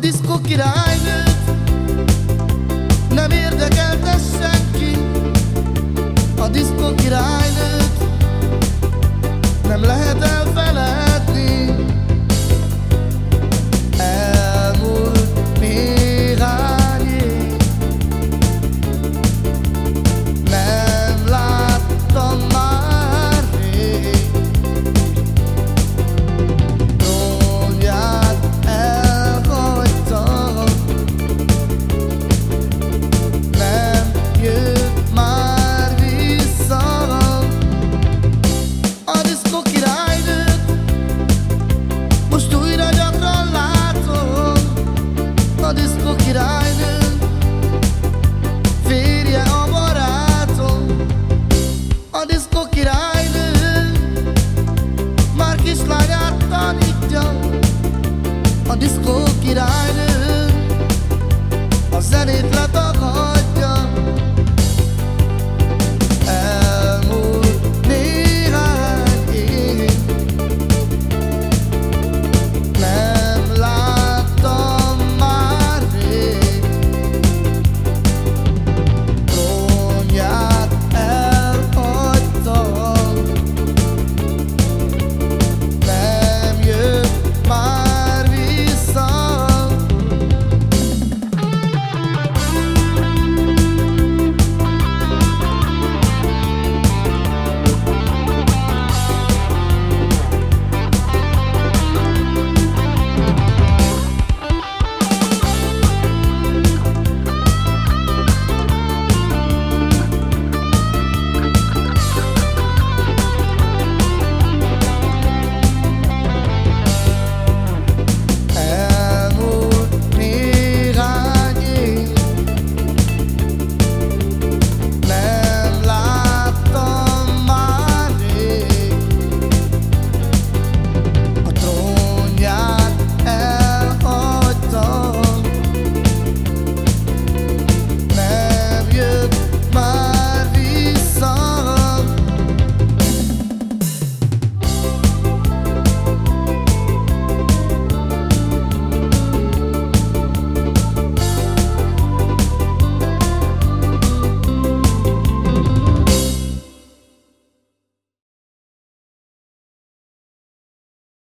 Diszkó királynőt Nem disco get out